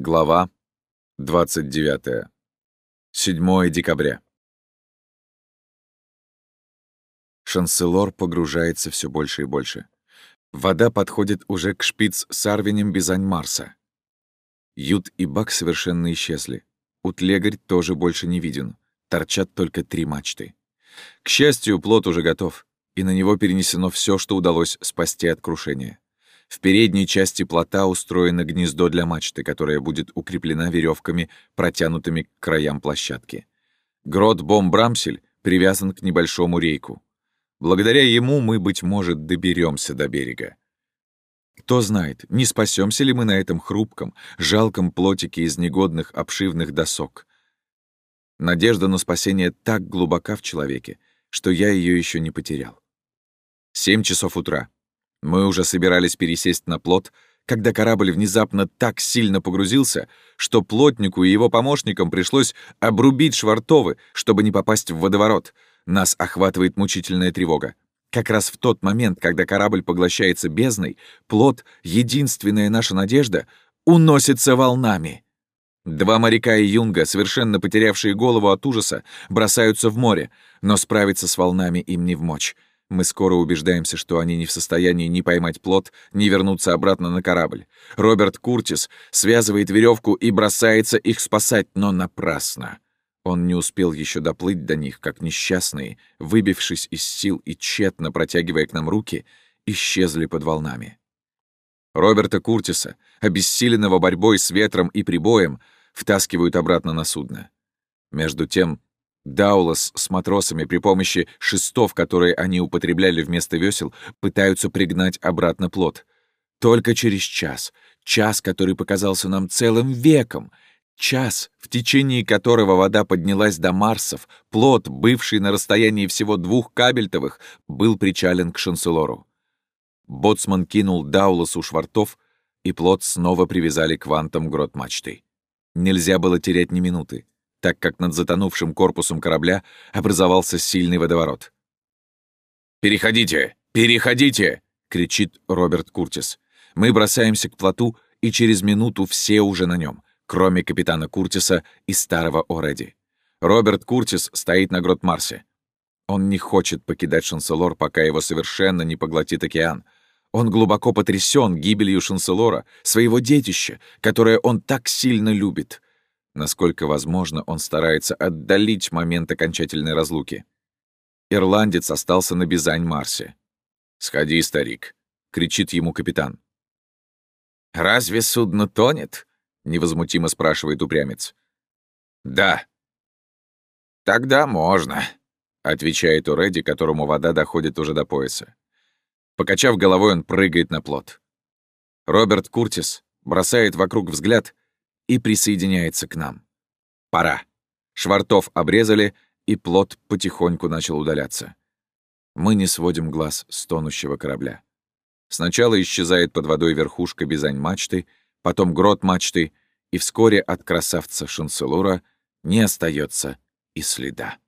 Глава 29. 7 декабря. Шанселор погружается все больше и больше. Вода подходит уже к шпиц с Арвинем Бизань Марса. Ют и Бак совершенно исчезли. Утлегарь тоже больше не виден. Торчат только три мачты. К счастью, плод уже готов, и на него перенесено все, что удалось спасти от крушения. В передней части плота устроено гнездо для мачты, которое будет укреплена веревками, протянутыми к краям площадки. Грот Бомбрамсель привязан к небольшому рейку. Благодаря ему мы, быть может, доберемся до берега. Кто знает, не спасемся ли мы на этом хрупком, жалком плотике из негодных обшивных досок. Надежда на спасение так глубока в человеке, что я ее еще не потерял. Семь часов утра. Мы уже собирались пересесть на плот, когда корабль внезапно так сильно погрузился, что плотнику и его помощникам пришлось обрубить швартовы, чтобы не попасть в водоворот. Нас охватывает мучительная тревога. Как раз в тот момент, когда корабль поглощается бездной, плот, единственная наша надежда, уносится волнами. Два моряка и юнга, совершенно потерявшие голову от ужаса, бросаются в море, но справиться с волнами им не в мочь. Мы скоро убеждаемся, что они не в состоянии ни поймать плот, ни вернуться обратно на корабль. Роберт Куртис связывает веревку и бросается их спасать, но напрасно. Он не успел еще доплыть до них, как несчастные, выбившись из сил и тщетно протягивая к нам руки, исчезли под волнами. Роберта Куртиса, обессиленного борьбой с ветром и прибоем, втаскивают обратно на судно. Между тем, Даулас с матросами при помощи шестов, которые они употребляли вместо весел, пытаются пригнать обратно плот. Только через час, час, который показался нам целым веком, час, в течение которого вода поднялась до Марсов, плот, бывший на расстоянии всего двух кабельтовых, был причален к Шанселору. Боцман кинул Дауласу швартов, и плот снова привязали к вантам грот мачты. Нельзя было терять ни минуты так как над затонувшим корпусом корабля образовался сильный водоворот. «Переходите! Переходите!» — кричит Роберт Куртис. Мы бросаемся к плоту, и через минуту все уже на нем, кроме капитана Куртиса и старого Ореди. Роберт Куртис стоит на грот Марсе. Он не хочет покидать Шанселор, пока его совершенно не поглотит океан. Он глубоко потрясен гибелью Шанселора, своего детища, которое он так сильно любит — Насколько возможно, он старается отдалить момент окончательной разлуки. Ирландец остался на Бизань-Марсе. «Сходи, старик», — кричит ему капитан. «Разве судно тонет?» — невозмутимо спрашивает упрямец. «Да». «Тогда можно», — отвечает Уреди, которому вода доходит уже до пояса. Покачав головой, он прыгает на плот. Роберт Куртис бросает вокруг взгляд и присоединяется к нам. Пора. Швартов обрезали, и плот потихоньку начал удаляться. Мы не сводим глаз с тонущего корабля. Сначала исчезает под водой верхушка бизань-мачты, потом грот мачты, и вскоре от красавца Шанселура не остается и следа.